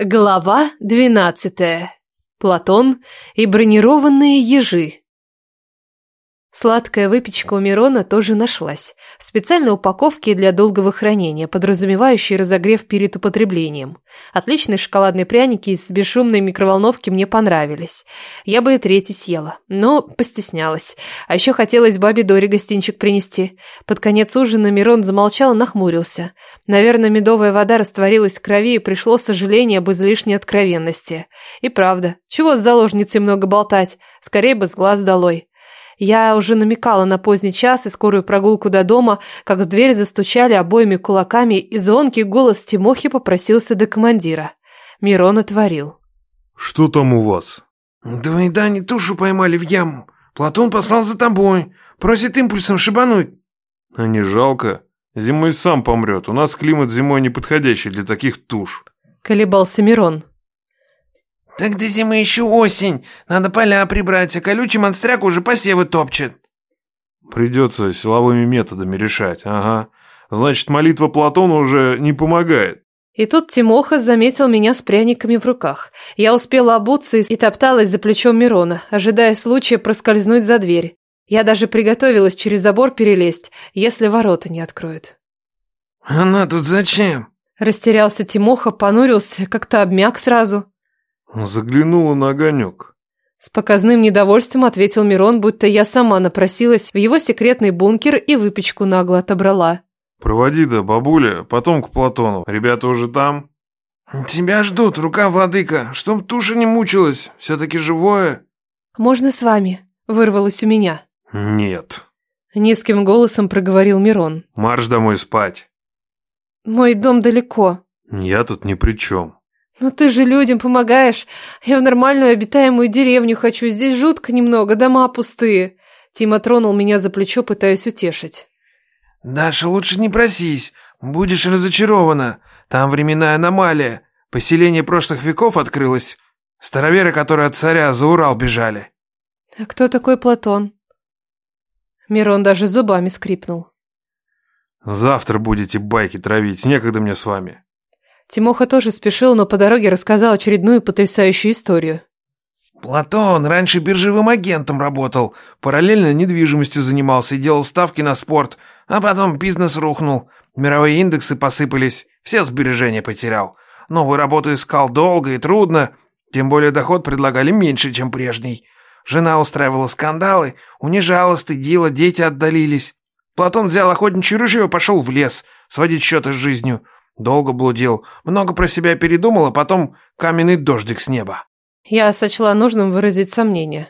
Глава 12. Платон и бронированные ежи. Сладкая выпечка у Мирона тоже нашлась. В специальной упаковке для долгого хранения, подразумевающей разогрев перед употреблением. Отличные шоколадные пряники из бесшумной микроволновки мне понравились. Я бы и третий съела, но постеснялась. А еще хотелось бабе Доре гостинчик принести. Под конец ужина Мирон замолчал и нахмурился. Наверное, медовая вода растворилась в крови и пришло сожаление об излишней откровенности. И правда, чего с заложницей много болтать? Скорее бы с глаз долой. Я уже намекала на поздний час и скорую прогулку до дома, как в дверь застучали обоими кулаками, и звонкий голос Тимохи попросился до командира. Мирон отворил. «Что там у вас?» «Двоеда не тушу поймали в яму. Платон послал за тобой. Просит импульсом шибануть». «А не жалко. Зимой сам помрет. У нас климат зимой неподходящий для таких туш». Колебался Мирон. Так до зимы еще осень. Надо поля прибрать, а колючий монстряк уже посевы топчет». «Придется силовыми методами решать, ага. Значит, молитва Платона уже не помогает». И тут Тимоха заметил меня с пряниками в руках. Я успела обуться и топталась за плечом Мирона, ожидая случая проскользнуть за дверь. Я даже приготовилась через забор перелезть, если ворота не откроют. «Она тут зачем?» Растерялся Тимоха, понурился, как-то обмяк сразу. Заглянула на огонек. С показным недовольством ответил Мирон, будто я сама напросилась в его секретный бункер и выпечку нагло отобрала. «Проводи да, бабуля, потом к Платону. Ребята уже там?» «Тебя ждут, рука владыка, чтоб туша не мучилась, все-таки живое». «Можно с вами?» – вырвалось у меня. «Нет». Низким голосом проговорил Мирон. «Марш домой спать». «Мой дом далеко». «Я тут ни при чем». Но ты же людям помогаешь. Я в нормальную обитаемую деревню хочу. Здесь жутко немного, дома пустые. Тима тронул меня за плечо, пытаясь утешить. Даша, лучше не просись. Будешь разочарована. Там временная аномалия. Поселение прошлых веков открылось. Староверы, которые от царя за Урал бежали. А кто такой Платон? Мирон даже зубами скрипнул. Завтра будете байки травить. Некогда мне с вами. Тимоха тоже спешил, но по дороге рассказал очередную потрясающую историю. «Платон раньше биржевым агентом работал, параллельно недвижимостью занимался и делал ставки на спорт, а потом бизнес рухнул, мировые индексы посыпались, все сбережения потерял. Новую работу искал долго и трудно, тем более доход предлагали меньше, чем прежний. Жена устраивала скандалы, унижала, стыдила, дети отдалились. Платон взял охотничье ружье и пошел в лес сводить счеты с жизнью». Долго блудил, много про себя передумал, а потом каменный дождик с неба. Я сочла нужным выразить сомнение.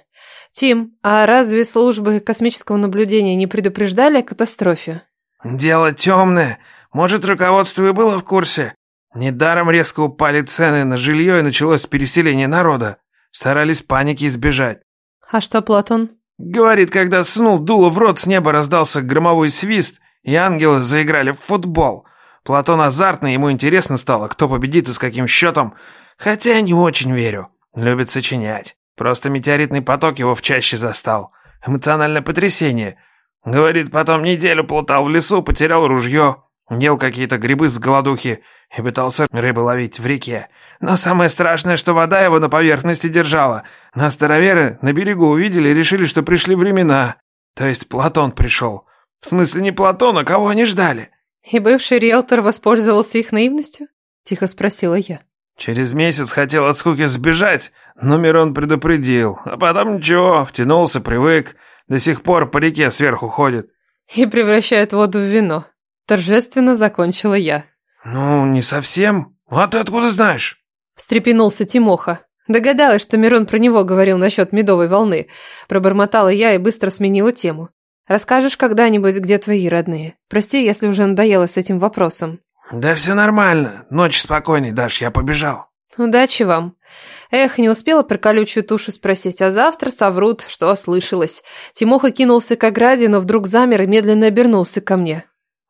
Тим, а разве службы космического наблюдения не предупреждали о катастрофе? Дело темное. Может, руководство и было в курсе. Недаром резко упали цены на жилье и началось переселение народа. Старались паники избежать. А что Платон? Говорит, когда снул дуло в рот, с неба раздался громовой свист, и ангелы заиграли в футбол. Платон азартный, ему интересно стало, кто победит и с каким счетом, хотя я не очень верю. Любит сочинять. Просто метеоритный поток его в чаще застал. Эмоциональное потрясение. Говорит, потом неделю плутал в лесу, потерял ружье, ел какие-то грибы с голодухи и пытался рыбу ловить в реке. Но самое страшное, что вода его на поверхности держала. На староверы на берегу увидели и решили, что пришли времена. То есть Платон пришел. В смысле не Платон, а кого они ждали? «И бывший риэлтор воспользовался их наивностью?» — тихо спросила я. «Через месяц хотел от скуки сбежать, но Мирон предупредил. А потом ничего, втянулся, привык. До сих пор по реке сверху ходит». «И превращает воду в вино». Торжественно закончила я. «Ну, не совсем. А ты откуда знаешь?» Встрепенулся Тимоха. Догадалась, что Мирон про него говорил насчет медовой волны. Пробормотала я и быстро сменила тему. Расскажешь когда-нибудь, где твои родные. Прости, если уже надоело с этим вопросом». «Да все нормально. Ночь спокойней, Даш, я побежал». «Удачи вам». Эх, не успела про колючую тушу спросить, а завтра соврут, что ослышалось. Тимоха кинулся к ограде, но вдруг замер и медленно обернулся ко мне.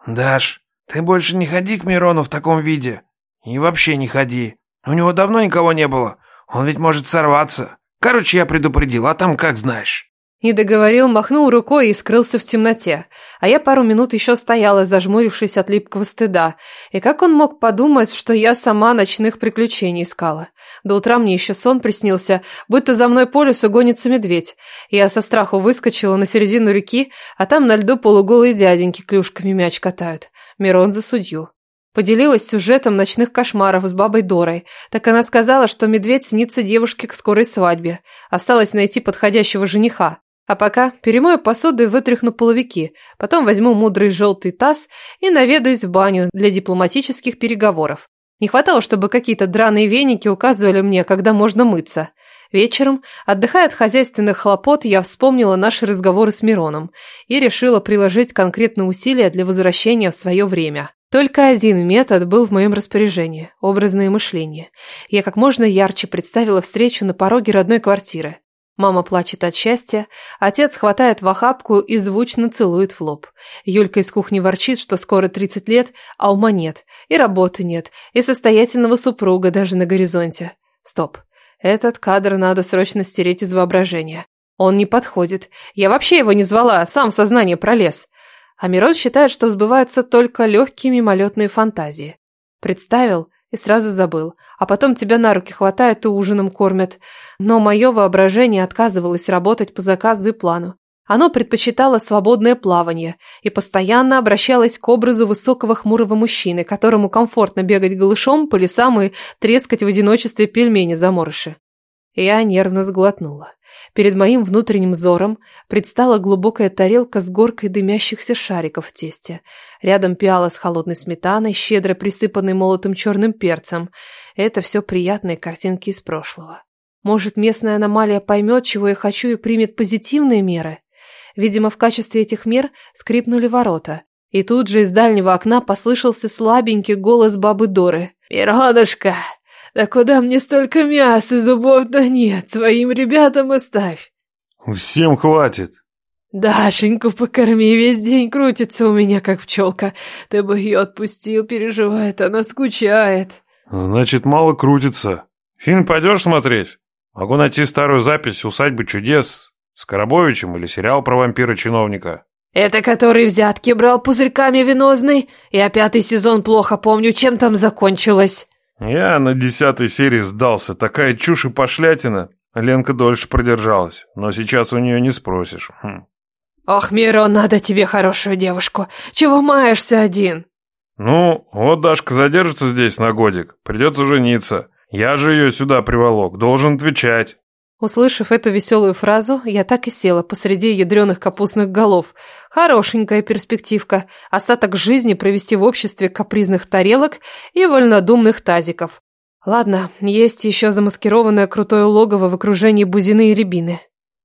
«Даш, ты больше не ходи к Мирону в таком виде. И вообще не ходи. У него давно никого не было. Он ведь может сорваться. Короче, я предупредил, а там как знаешь». Не договорил, махнул рукой и скрылся в темноте. А я пару минут еще стояла, зажмурившись от липкого стыда. И как он мог подумать, что я сама ночных приключений искала? До утра мне еще сон приснился, будто за мной по лесу гонится медведь. Я со страху выскочила на середину реки, а там на льду полуголые дяденьки клюшками мяч катают. Мирон за судью. Поделилась сюжетом ночных кошмаров с бабой Дорой. Так она сказала, что медведь снится девушке к скорой свадьбе. Осталось найти подходящего жениха. А пока перемою посуду и вытряхну половики, потом возьму мудрый желтый таз и наведаюсь в баню для дипломатических переговоров. Не хватало, чтобы какие-то драные веники указывали мне, когда можно мыться. Вечером, отдыхая от хозяйственных хлопот, я вспомнила наши разговоры с Мироном и решила приложить конкретные усилия для возвращения в свое время. Только один метод был в моем распоряжении – образное мышление. Я как можно ярче представила встречу на пороге родной квартиры. Мама плачет от счастья, отец хватает в охапку и звучно целует в лоб. Юлька из кухни ворчит, что скоро 30 лет, а ума нет, и работы нет, и состоятельного супруга даже на горизонте. Стоп. Этот кадр надо срочно стереть из воображения. Он не подходит. Я вообще его не звала, сам в сознание пролез. А Мирон считает, что сбываются только легкие мимолетные фантазии. Представил, и сразу забыл. А потом тебя на руки хватают и ужином кормят. Но мое воображение отказывалось работать по заказу и плану. Оно предпочитало свободное плавание и постоянно обращалось к образу высокого хмурого мужчины, которому комфортно бегать голышом по лесам и трескать в одиночестве пельмени заморыши. Я нервно сглотнула. Перед моим внутренним взором предстала глубокая тарелка с горкой дымящихся шариков в тесте. Рядом пиала с холодной сметаной, щедро присыпанной молотым черным перцем. Это все приятные картинки из прошлого. Может, местная аномалия поймет, чего я хочу, и примет позитивные меры? Видимо, в качестве этих мер скрипнули ворота. И тут же из дальнего окна послышался слабенький голос бабы Доры. «Пиродушка, так куда мне столько мяса, зубов? Да нет, своим ребятам оставь. Всем хватит. Дашеньку покорми, весь день крутится у меня, как пчелка. Ты бы ее отпустил, переживает, она скучает. Значит, мало крутится. Фильм пойдешь смотреть? Могу найти старую запись «Усадьбы чудес» с Коробовичем или сериал про вампира-чиновника. Это который взятки брал пузырьками венозный? Я пятый сезон плохо помню, чем там закончилось. Я на десятой серии сдался. Такая чушь и пошлятина. Ленка дольше продержалась, но сейчас у нее не спросишь. Хм. Ох, Миро, надо тебе хорошую девушку. Чего маешься один? Ну, вот Дашка задержится здесь на годик. Придется жениться. Я же ее сюда приволок. Должен отвечать. Услышав эту веселую фразу, я так и села посреди ядреных капустных голов. Хорошенькая перспективка – остаток жизни провести в обществе капризных тарелок и вольнодумных тазиков. Ладно, есть еще замаскированное крутое логово в окружении бузины и рябины.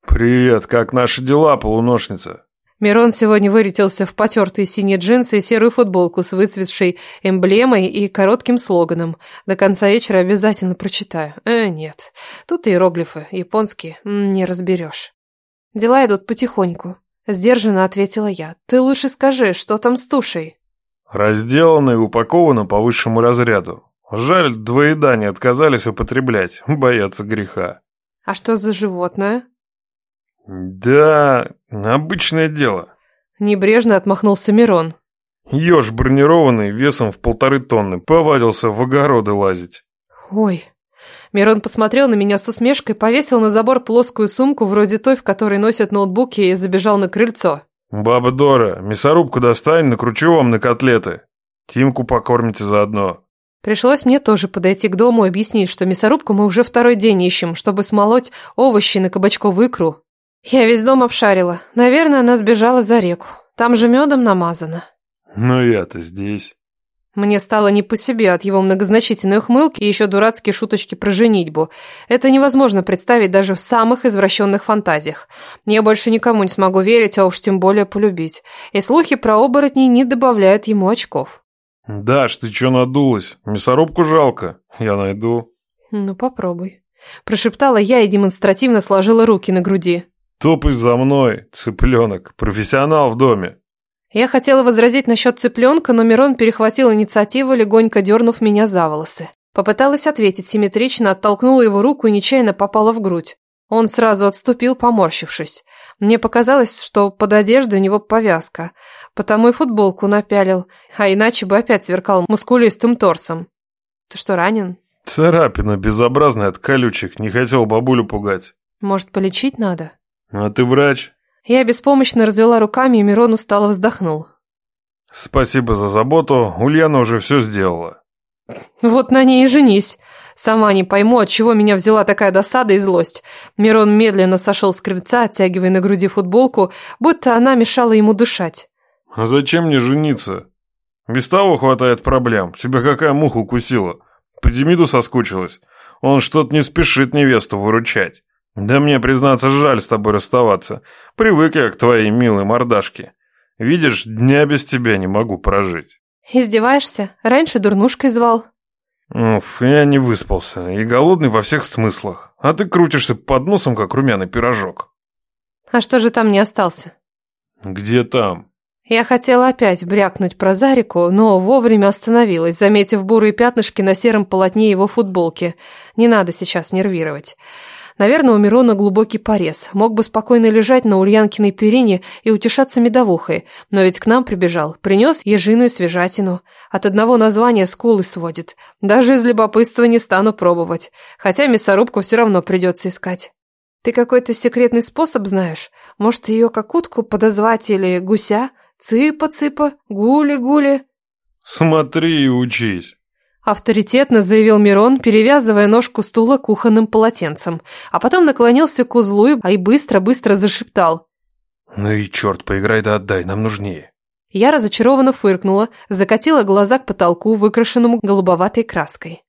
«Привет, как наши дела, полуношница?» Мирон сегодня вырядился в потертые синие джинсы и серую футболку с выцветшей эмблемой и коротким слоганом. До конца вечера обязательно прочитаю. Э, нет, тут иероглифы, японские, не разберешь. Дела идут потихоньку. Сдержанно ответила я. Ты лучше скажи, что там с тушей? Разделано и упаковано по высшему разряду. Жаль, двоеда не отказались употреблять, боятся греха. А что за животное? Да, обычное дело. Небрежно отмахнулся Мирон. Ёж бронированный, весом в полторы тонны, повадился в огороды лазить. Ой. Мирон посмотрел на меня с усмешкой, повесил на забор плоскую сумку, вроде той, в которой носят ноутбуки, и забежал на крыльцо. «Баба Дора, мясорубку достань, накручу вам на котлеты. Тимку покормите заодно». Пришлось мне тоже подойти к дому и объяснить, что мясорубку мы уже второй день ищем, чтобы смолоть овощи на кабачковую икру. Я весь дом обшарила. Наверное, она сбежала за реку. Там же медом намазано. Но я-то здесь. Мне стало не по себе от его многозначительной ухмылки и еще дурацкие шуточки про женитьбу. Это невозможно представить даже в самых извращенных фантазиях. Я больше никому не смогу верить, а уж тем более полюбить. И слухи про оборотней не добавляют ему очков. «Даш, ты чё надулась? Мясорубку жалко. Я найду». «Ну, попробуй». Прошептала я и демонстративно сложила руки на груди. Топай за мной, цыпленок, профессионал в доме. Я хотела возразить насчет цыпленка, но Мирон перехватил инициативу, легонько дернув меня за волосы. Попыталась ответить симметрично, оттолкнула его руку и нечаянно попала в грудь. Он сразу отступил, поморщившись. Мне показалось, что под одеждой у него повязка, потому и футболку напялил, а иначе бы опять сверкал мускулистым торсом. Ты что, ранен? Царапина безобразная от колючек, не хотел бабулю пугать. Может, полечить надо? А ты врач? Я беспомощно развела руками, и Мирон устало вздохнул. Спасибо за заботу, Ульяна уже все сделала. Вот на ней и женись. Сама не пойму, от чего меня взяла такая досада и злость. Мирон медленно сошел с крыльца, оттягивая на груди футболку, будто она мешала ему дышать. А зачем мне жениться? Без того хватает проблем. Тебя какая муха укусила? По Демиду соскучилась. Он что-то не спешит невесту выручать. Да мне, признаться, жаль с тобой расставаться. Привык я к твоей милой мордашке. Видишь, дня без тебя не могу прожить. Издеваешься? Раньше дурнушкой звал. Уф, я не выспался. И голодный во всех смыслах. А ты крутишься под носом, как румяный пирожок. А что же там не остался? Где там? Я хотела опять брякнуть про Зарику, но вовремя остановилась, заметив бурые пятнышки на сером полотне его футболки. Не надо сейчас нервировать. Наверное, у Мирона глубокий порез. Мог бы спокойно лежать на Ульянкиной перине и утешаться медовухой, но ведь к нам прибежал, принес ежиную свежатину. От одного названия скулы сводит. Даже из любопытства не стану пробовать, хотя мясорубку все равно придется искать. Ты какой-то секретный способ знаешь? Может, ее как утку подозвать или гуся? Цыпа-цыпа, гули-гули? Смотри и учись. Авторитетно заявил Мирон, перевязывая ножку стула кухонным полотенцем, а потом наклонился к узлу и быстро-быстро зашептал. «Ну и черт, поиграй да отдай, нам нужнее». Я разочарованно фыркнула, закатила глаза к потолку, выкрашенному голубоватой краской.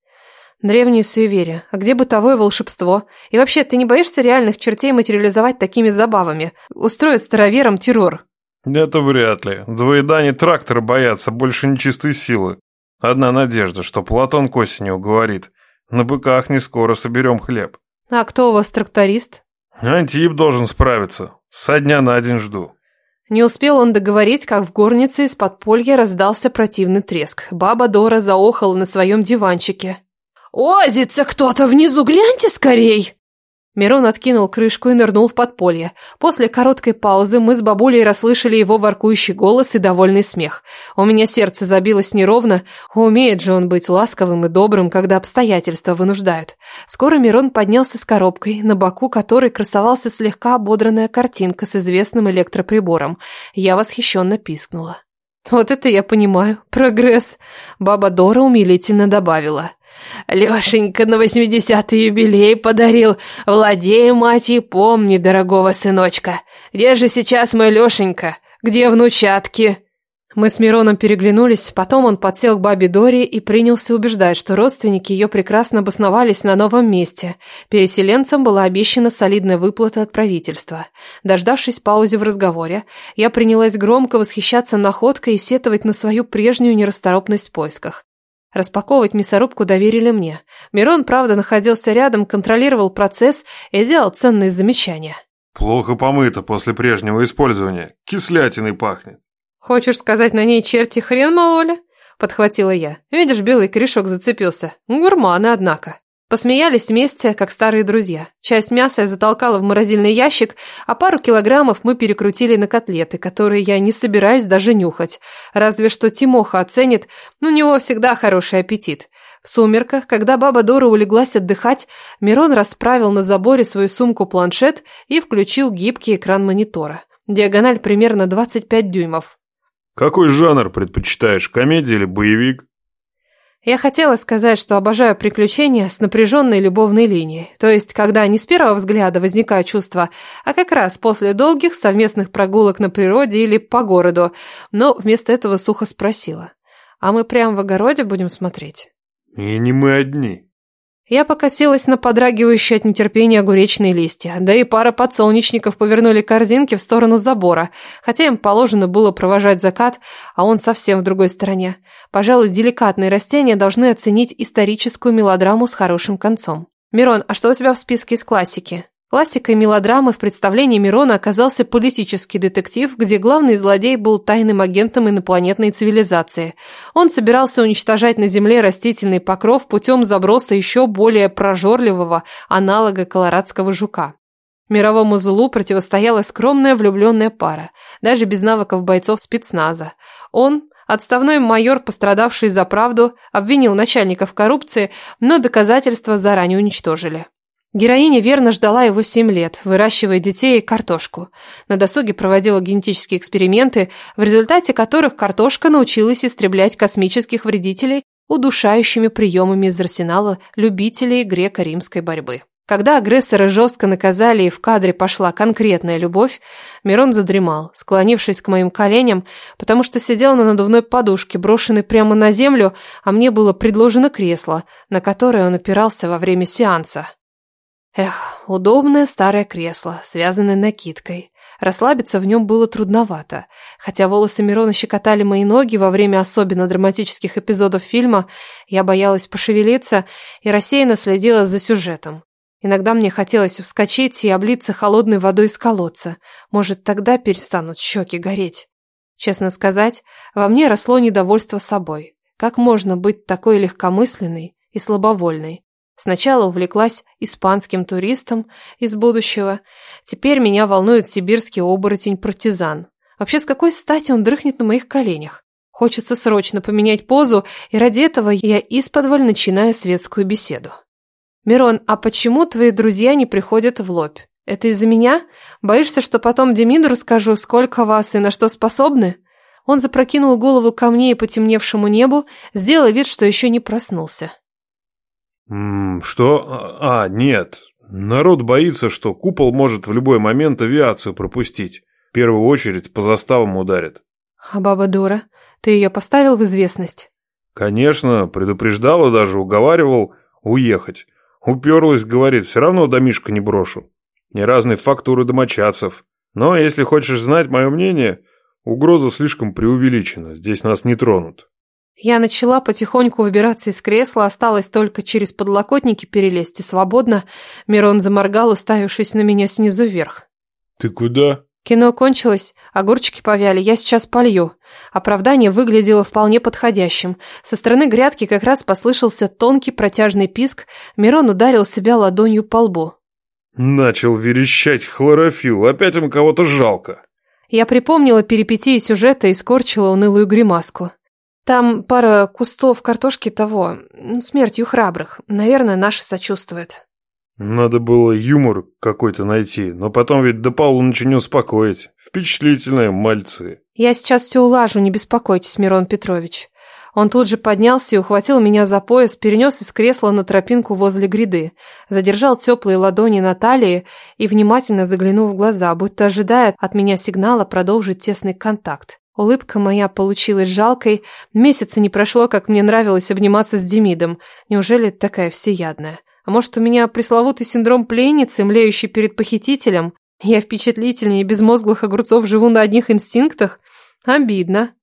Древние суеверия, а где бытовое волшебство? И вообще, ты не боишься реальных чертей материализовать такими забавами? Устроить староверам террор? Это вряд ли. Двоедане трактора боятся, больше нечистой силы. Одна надежда, что Платон к осенью говорит, на быках не скоро соберем хлеб. А кто у вас тракторист? Антип должен справиться. Со дня на день жду. Не успел он договорить, как в горнице из подполья раздался противный треск. Баба Дора заохала на своем диванчике. «Озится кто-то внизу, гляньте скорей!» Мирон откинул крышку и нырнул в подполье. После короткой паузы мы с бабулей расслышали его воркующий голос и довольный смех. У меня сердце забилось неровно. Умеет же он быть ласковым и добрым, когда обстоятельства вынуждают. Скоро Мирон поднялся с коробкой, на боку которой красовался слегка ободранная картинка с известным электроприбором. Я восхищенно пискнула. «Вот это я понимаю. Прогресс!» Баба Дора умилительно добавила – Лешенька на восьмидесятый юбилей подарил. Владей, мать, и помни, дорогого сыночка. Где же сейчас мой Лешенька? Где внучатки?» Мы с Мироном переглянулись, потом он подсел к бабе Дори и принялся убеждать, что родственники ее прекрасно обосновались на новом месте. Переселенцам была обещана солидная выплата от правительства. Дождавшись паузы в разговоре, я принялась громко восхищаться находкой и сетовать на свою прежнюю нерасторопность в поисках. Распаковывать мясорубку доверили мне. Мирон, правда, находился рядом, контролировал процесс и делал ценные замечания. «Плохо помыто после прежнего использования. Кислятиной пахнет». «Хочешь сказать, на ней черти хрен мололи?» Подхватила я. «Видишь, белый корешок зацепился. Гурманы, однако». Посмеялись вместе, как старые друзья. Часть мяса я затолкала в морозильный ящик, а пару килограммов мы перекрутили на котлеты, которые я не собираюсь даже нюхать. Разве что Тимоха оценит, но у него всегда хороший аппетит. В сумерках, когда баба Дора улеглась отдыхать, Мирон расправил на заборе свою сумку-планшет и включил гибкий экран монитора. Диагональ примерно 25 дюймов. «Какой жанр предпочитаешь, комедия или боевик?» Я хотела сказать, что обожаю приключения с напряженной любовной линией, то есть когда не с первого взгляда возникают чувства, а как раз после долгих совместных прогулок на природе или по городу, но вместо этого сухо спросила. «А мы прямо в огороде будем смотреть?» «И не мы одни», я покосилась на подрагивающие от нетерпения огуречные листья, да и пара подсолнечников повернули корзинки в сторону забора, хотя им положено было провожать закат, а он совсем в другой стороне. Пожалуй, деликатные растения должны оценить историческую мелодраму с хорошим концом. «Мирон, а что у тебя в списке из классики?» Классикой мелодрамы в представлении Мирона оказался политический детектив, где главный злодей был тайным агентом инопланетной цивилизации. Он собирался уничтожать на Земле растительный покров путем заброса еще более прожорливого аналога колорадского жука. Мировому злу противостояла скромная влюбленная пара, даже без навыков бойцов спецназа. Он, Отставной майор, пострадавший за правду, обвинил начальника в коррупции, но доказательства заранее уничтожили. Героиня верно ждала его семь лет, выращивая детей и картошку. На досуге проводила генетические эксперименты, в результате которых картошка научилась истреблять космических вредителей удушающими приемами из арсенала любителей греко-римской борьбы. Когда агрессора жестко наказали и в кадре пошла конкретная любовь, Мирон задремал, склонившись к моим коленям, потому что сидел на надувной подушке, брошенной прямо на землю, а мне было предложено кресло, на которое он опирался во время сеанса. Эх, удобное старое кресло, связанное накидкой. Расслабиться в нем было трудновато. Хотя волосы Мирона щекотали мои ноги во время особенно драматических эпизодов фильма, я боялась пошевелиться и рассеянно следила за сюжетом. Иногда мне хотелось вскочить и облиться холодной водой из колодца. Может, тогда перестанут щеки гореть. Честно сказать, во мне росло недовольство собой. Как можно быть такой легкомысленной и слабовольной? Сначала увлеклась испанским туристом из будущего. Теперь меня волнует сибирский оборотень-партизан. Вообще, с какой стати он дрыхнет на моих коленях? Хочется срочно поменять позу, и ради этого я исподволь начинаю светскую беседу. «Мирон, а почему твои друзья не приходят в лобь? Это из-за меня? Боишься, что потом Демиду расскажу, сколько вас и на что способны?» Он запрокинул голову ко мне и потемневшему небу, сделал вид, что еще не проснулся. Что? А, а, нет. Народ боится, что купол может в любой момент авиацию пропустить. В первую очередь по заставам ударит. А баба Дора, ты ее поставил в известность? Конечно, предупреждал и даже уговаривал уехать. Уперлась, говорит, все равно домишко не брошу. Не разные фактуры домочадцев. Но если хочешь знать мое мнение, угроза слишком преувеличена, здесь нас не тронут. Я начала потихоньку выбираться из кресла, осталось только через подлокотники перелезть и свободно. Мирон заморгал, уставившись на меня снизу вверх. «Ты куда?» Кино кончилось, огурчики повяли, я сейчас полью. Оправдание выглядело вполне подходящим. Со стороны грядки как раз послышался тонкий протяжный писк, Мирон ударил себя ладонью по лбу. «Начал верещать хлорофилл, опять ему кого-то жалко». Я припомнила перипетии сюжета и скорчила унылую гримаску. Там пара кустов картошки того, смертью храбрых. Наверное, наши сочувствуют. Надо было юмор какой-то найти, но потом ведь до полуночи не успокоить. Впечатлительные мальцы. Я сейчас все улажу, не беспокойтесь, Мирон Петрович. Он тут же поднялся и ухватил меня за пояс, перенес из кресла на тропинку возле гряды, задержал теплые ладони на талии и внимательно заглянул в глаза, будто ожидая от меня сигнала продолжить тесный контакт. Улыбка моя получилась жалкой. Месяца не прошло, как мне нравилось обниматься с Демидом. Неужели такая всеядная? А может, у меня пресловутый синдром пленницы, млеющий перед похитителем? Я впечатлительнее безмозглых огурцов живу на одних инстинктах? Обидно.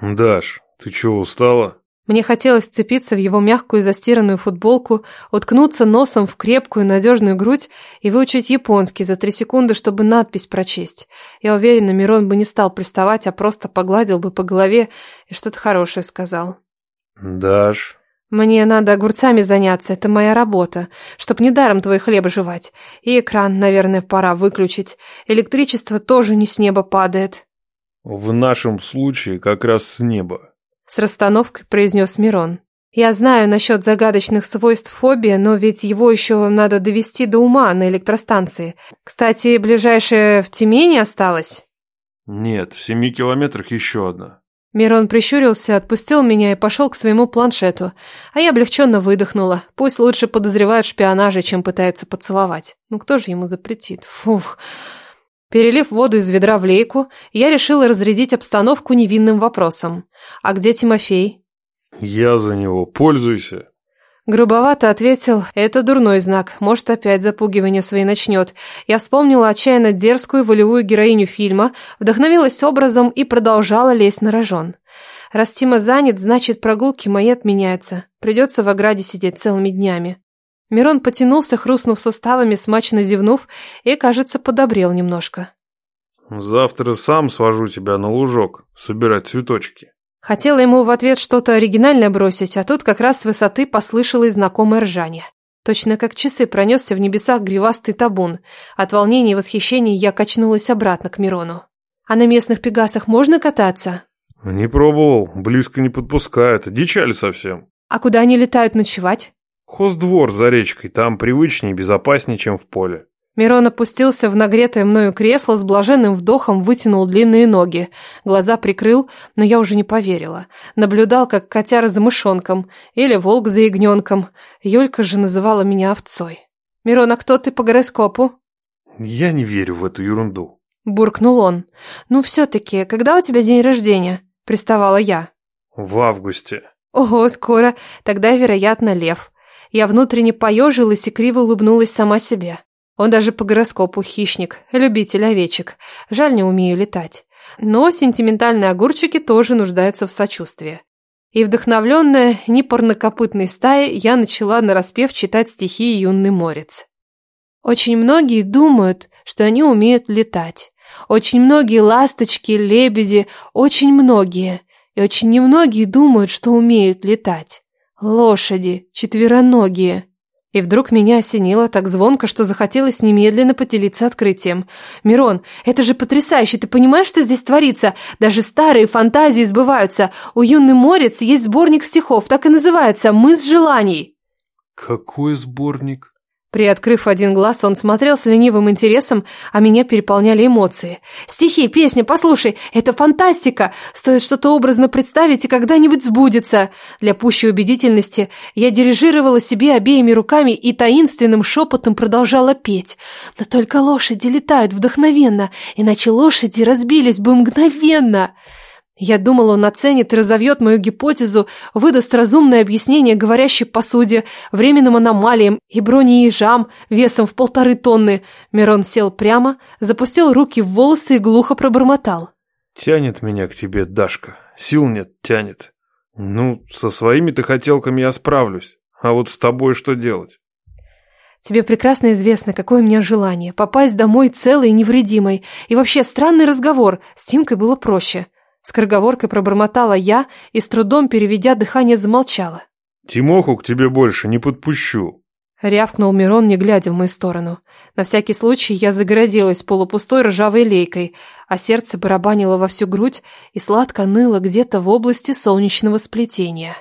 Даш, ты чего, устала? Мне хотелось цепиться в его мягкую застиранную футболку, уткнуться носом в крепкую надежную грудь и выучить японский за три секунды, чтобы надпись прочесть. Я уверена, Мирон бы не стал приставать, а просто погладил бы по голове и что-то хорошее сказал. «Даш...» «Мне надо огурцами заняться, это моя работа, чтоб недаром твой хлеб жевать. И экран, наверное, пора выключить. Электричество тоже не с неба падает». «В нашем случае как раз с неба». С расстановкой произнес Мирон. «Я знаю насчет загадочных свойств фобии, но ведь его еще надо довести до ума на электростанции. Кстати, ближайшая в Тюмени осталась?» «Нет, в семи километрах еще одна». Мирон прищурился, отпустил меня и пошел к своему планшету, а я облегченно выдохнула. Пусть лучше подозревают в чем пытаются поцеловать. Ну кто же ему запретит? Фух. Перелив воду из ведра в лейку, я решила разрядить обстановку невинным вопросом. «А где Тимофей?» «Я за него. Пользуйся». Грубовато ответил, это дурной знак, может опять запугивание свои начнет. Я вспомнила отчаянно дерзкую волевую героиню фильма, вдохновилась образом и продолжала лезть на рожон. Раз Тима занят, значит прогулки мои отменяются, придется в ограде сидеть целыми днями. Мирон потянулся, хрустнув суставами, смачно зевнув, и, кажется, подобрел немножко. «Завтра сам свожу тебя на лужок, собирать цветочки». Хотела ему в ответ что-то оригинальное бросить, а тут как раз с высоты послышалось знакомое ржание. Точно как часы пронесся в небесах гривастый табун. От волнения и восхищения я качнулась обратно к Мирону. «А на местных пегасах можно кататься?» «Не пробовал, близко не подпускают, дичали совсем». «А куда они летают ночевать?» Хоздвор за речкой, там привычнее и безопаснее, чем в поле. Мирон опустился в нагретое мною кресло, с блаженным вдохом вытянул длинные ноги. Глаза прикрыл, но я уже не поверила. Наблюдал, как котяра за мышонком или волк за ягненком. Юлька же называла меня овцой. «Мирон, а кто ты по гороскопу?» «Я не верю в эту ерунду», — буркнул он. «Ну все-таки, когда у тебя день рождения?» — приставала я. «В августе». «Ого, скоро. Тогда, вероятно, лев». Я внутренне поежилась и криво улыбнулась сама себе. Он даже по гороскопу хищник, любитель овечек. Жаль, не умею летать. Но сентиментальные огурчики тоже нуждаются в сочувствии. И вдохновленная непарнокопытной стаей, я начала нараспев читать стихи «Юный морец». Очень многие думают, что они умеют летать. Очень многие ласточки, лебеди, очень многие. И очень немногие думают, что умеют летать лошади, четвероногие. И вдруг меня осенило так звонко, что захотелось немедленно поделиться открытием. «Мирон, это же потрясающе! Ты понимаешь, что здесь творится? Даже старые фантазии сбываются. У юный морец есть сборник стихов, так и называется «Мы с желаний». «Какой сборник?» Приоткрыв один глаз, он смотрел с ленивым интересом, а меня переполняли эмоции. «Стихи, песни, послушай, это фантастика! Стоит что-то образно представить, и когда-нибудь сбудется!» Для пущей убедительности я дирижировала себе обеими руками и таинственным шепотом продолжала петь. «Но только лошади летают вдохновенно, иначе лошади разбились бы мгновенно!» Я думал, он оценит и разовьет мою гипотезу, выдаст разумное объяснение говорящей посуде, временным аномалиям и бронеежам весом в полторы тонны. Мирон сел прямо, запустил руки в волосы и глухо пробормотал. «Тянет меня к тебе, Дашка. Сил нет, тянет. Ну, со своими-то хотелками я справлюсь. А вот с тобой что делать?» Тебе прекрасно известно, какое у меня желание – попасть домой целой и невредимой. И вообще, странный разговор. С Тимкой было проще. Скороговоркой пробормотала я и с трудом, переведя дыхание, замолчала. «Тимоху к тебе больше не подпущу», — рявкнул Мирон, не глядя в мою сторону. На всякий случай я загородилась полупустой ржавой лейкой, а сердце барабанило во всю грудь и сладко ныло где-то в области солнечного сплетения.